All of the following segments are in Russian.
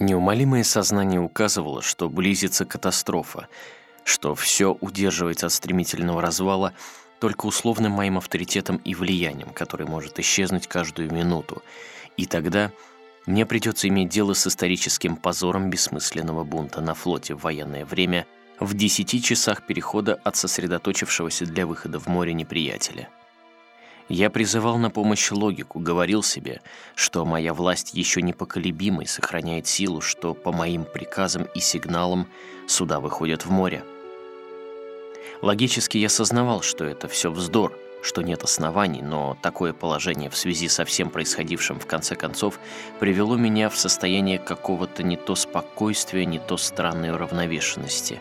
Неумолимое сознание указывало, что близится катастрофа, что все удерживается от стремительного развала только условным моим авторитетом и влиянием, который может исчезнуть каждую минуту. И тогда мне придется иметь дело с историческим позором бессмысленного бунта на флоте в военное время в десяти часах перехода от сосредоточившегося для выхода в море неприятеля. Я призывал на помощь логику, говорил себе, что моя власть еще непоколебима и сохраняет силу, что по моим приказам и сигналам суда выходят в море. Логически я сознавал, что это все вздор, что нет оснований, но такое положение в связи со всем происходившим в конце концов привело меня в состояние какого-то не то спокойствия, не то странной уравновешенности.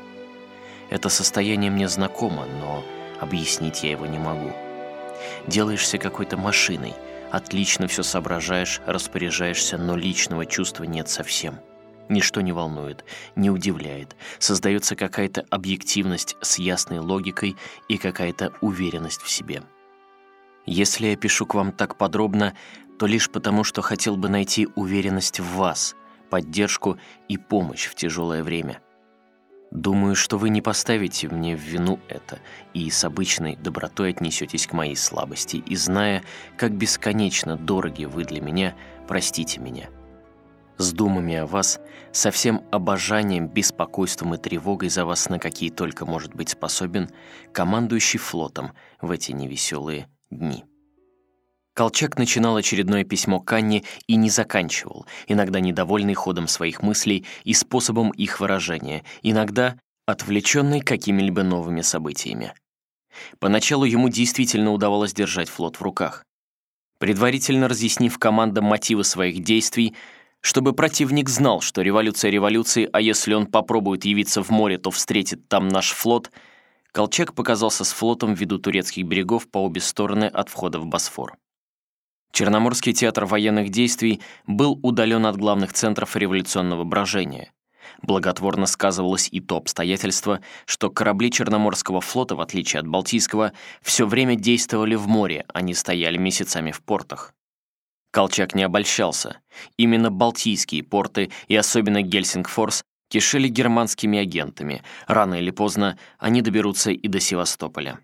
Это состояние мне знакомо, но объяснить я его не могу. Делаешься какой-то машиной, отлично все соображаешь, распоряжаешься, но личного чувства нет совсем. Ничто не волнует, не удивляет. Создается какая-то объективность с ясной логикой и какая-то уверенность в себе. Если я пишу к вам так подробно, то лишь потому, что хотел бы найти уверенность в вас, поддержку и помощь в тяжелое время – Думаю, что вы не поставите мне в вину это и с обычной добротой отнесетесь к моей слабости, и зная, как бесконечно дороги вы для меня, простите меня. С думами о вас, со всем обожанием, беспокойством и тревогой за вас, на какие только может быть способен, командующий флотом в эти невеселые дни. Колчак начинал очередное письмо Канне и не заканчивал, иногда недовольный ходом своих мыслей и способом их выражения, иногда отвлеченный какими-либо новыми событиями. Поначалу ему действительно удавалось держать флот в руках. Предварительно разъяснив командам мотивы своих действий, чтобы противник знал, что революция революции, а если он попробует явиться в море, то встретит там наш флот, Колчак показался с флотом в виду турецких берегов по обе стороны от входа в Босфор. Черноморский театр военных действий был удален от главных центров революционного брожения. Благотворно сказывалось и то обстоятельство, что корабли Черноморского флота, в отличие от Балтийского, все время действовали в море, а не стояли месяцами в портах. Колчак не обольщался. Именно Балтийские порты и особенно Гельсингфорс кишели германскими агентами. Рано или поздно они доберутся и до Севастополя.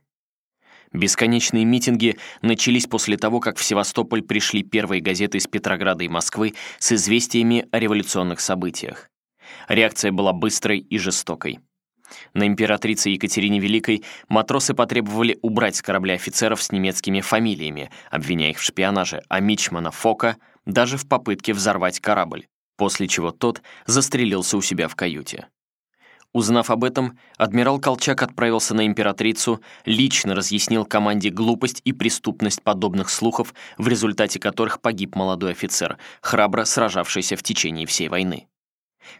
Бесконечные митинги начались после того, как в Севастополь пришли первые газеты из Петрограда и Москвы с известиями о революционных событиях. Реакция была быстрой и жестокой. На императрице Екатерине Великой матросы потребовали убрать с корабля офицеров с немецкими фамилиями, обвиняя их в шпионаже, а Мичмана Фока даже в попытке взорвать корабль, после чего тот застрелился у себя в каюте. Узнав об этом, адмирал Колчак отправился на императрицу, лично разъяснил команде глупость и преступность подобных слухов, в результате которых погиб молодой офицер, храбро сражавшийся в течение всей войны.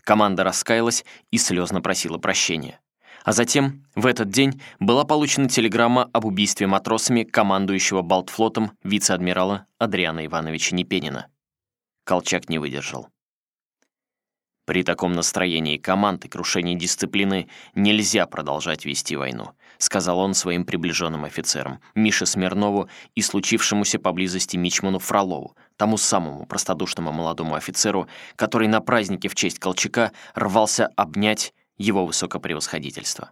Команда раскаялась и слезно просила прощения. А затем, в этот день, была получена телеграмма об убийстве матросами командующего Балтфлотом вице-адмирала Адриана Ивановича Непенина. Колчак не выдержал. При таком настроении команд и крушении дисциплины нельзя продолжать вести войну, сказал он своим приближенным офицерам, Мише Смирнову и случившемуся поблизости Мичману Фролову, тому самому простодушному молодому офицеру, который на празднике в честь Колчака рвался обнять его высокопревосходительство.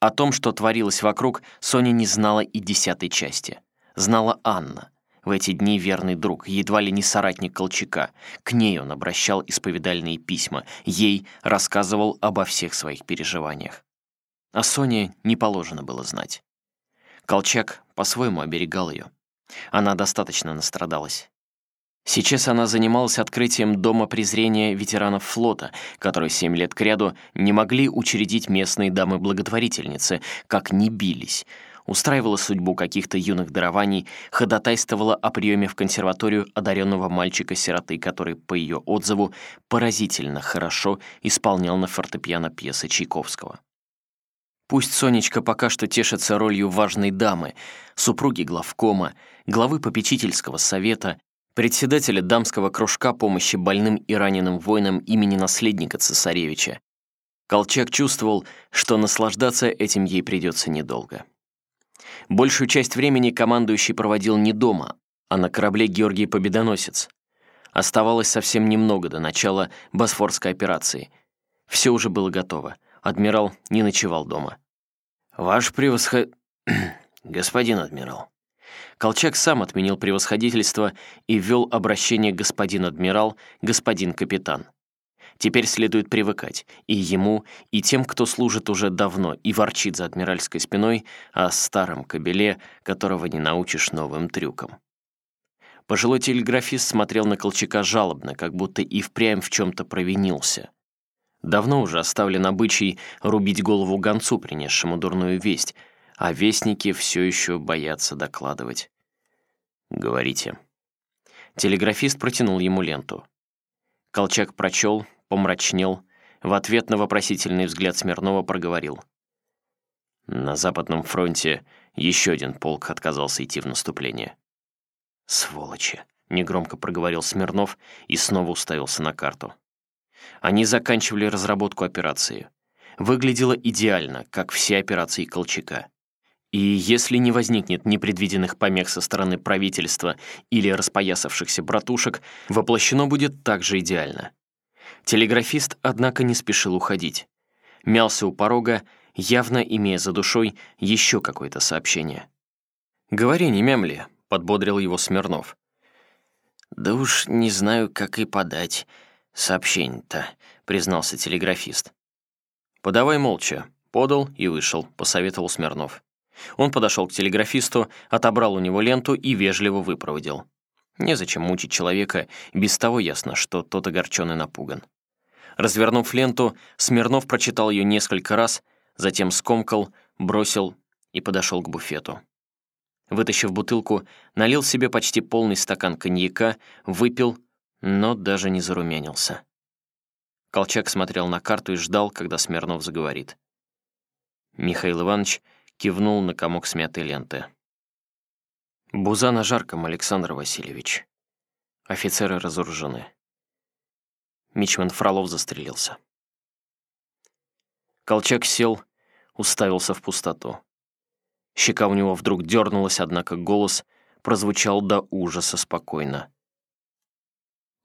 О том, что творилось вокруг, Соня не знала и десятой части. Знала Анна — в эти дни верный друг, едва ли не соратник Колчака. К ней он обращал исповедальные письма, ей рассказывал обо всех своих переживаниях. А Соне не положено было знать. Колчак по-своему оберегал ее. Она достаточно настрадалась. Сейчас она занималась открытием Дома презрения ветеранов флота, которые семь лет кряду не могли учредить местные дамы-благотворительницы, как не бились — устраивала судьбу каких-то юных дарований, ходатайствовала о приеме в консерваторию одаренного мальчика-сироты, который, по ее отзыву, поразительно хорошо исполнял на фортепиано пьесы Чайковского. Пусть Сонечка пока что тешится ролью важной дамы, супруги главкома, главы попечительского совета, председателя дамского кружка помощи больным и раненым воинам имени наследника цесаревича. Колчак чувствовал, что наслаждаться этим ей придется недолго. Большую часть времени командующий проводил не дома, а на корабле Георгий Победоносец. Оставалось совсем немного до начала Босфорской операции. Все уже было готово. Адмирал не ночевал дома. «Ваш превосход...» «Господин адмирал». Колчак сам отменил превосходительство и ввел обращение «господин адмирал», «господин капитан». Теперь следует привыкать и ему, и тем, кто служит уже давно и ворчит за адмиральской спиной о старом кобеле, которого не научишь новым трюкам. Пожилой телеграфист смотрел на Колчака жалобно, как будто и впрямь в чем-то провинился. Давно уже оставлен обычай рубить голову гонцу, принесшему дурную весть, а вестники все еще боятся докладывать. «Говорите». Телеграфист протянул ему ленту. Колчак прочел, помрачнел, в ответ на вопросительный взгляд Смирнова проговорил. На Западном фронте еще один полк отказался идти в наступление. «Сволочи!» — негромко проговорил Смирнов и снова уставился на карту. Они заканчивали разработку операции. Выглядело идеально, как все операции Колчака. И если не возникнет непредвиденных помех со стороны правительства или распоясавшихся братушек, воплощено будет также идеально. Телеграфист, однако, не спешил уходить. Мялся у порога, явно имея за душой еще какое-то сообщение. «Говори, не мямли», — подбодрил его Смирнов. «Да уж не знаю, как и подать сообщение-то», — признался телеграфист. «Подавай молча», — подал и вышел, — посоветовал Смирнов. Он подошел к телеграфисту, отобрал у него ленту и вежливо выпроводил. Незачем мучить человека, без того ясно, что тот огорчен и напуган. Развернув ленту, Смирнов прочитал ее несколько раз, затем скомкал, бросил и подошел к буфету. Вытащив бутылку, налил себе почти полный стакан коньяка, выпил, но даже не зарумянился. Колчак смотрел на карту и ждал, когда Смирнов заговорит. Михаил Иванович кивнул на комок смятой ленты. «Буза на жарком, Александр Васильевич. Офицеры разоружены. Мичман Фролов застрелился». Колчак сел, уставился в пустоту. Щека у него вдруг дернулась, однако голос прозвучал до ужаса спокойно.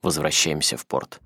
Возвращаемся в порт.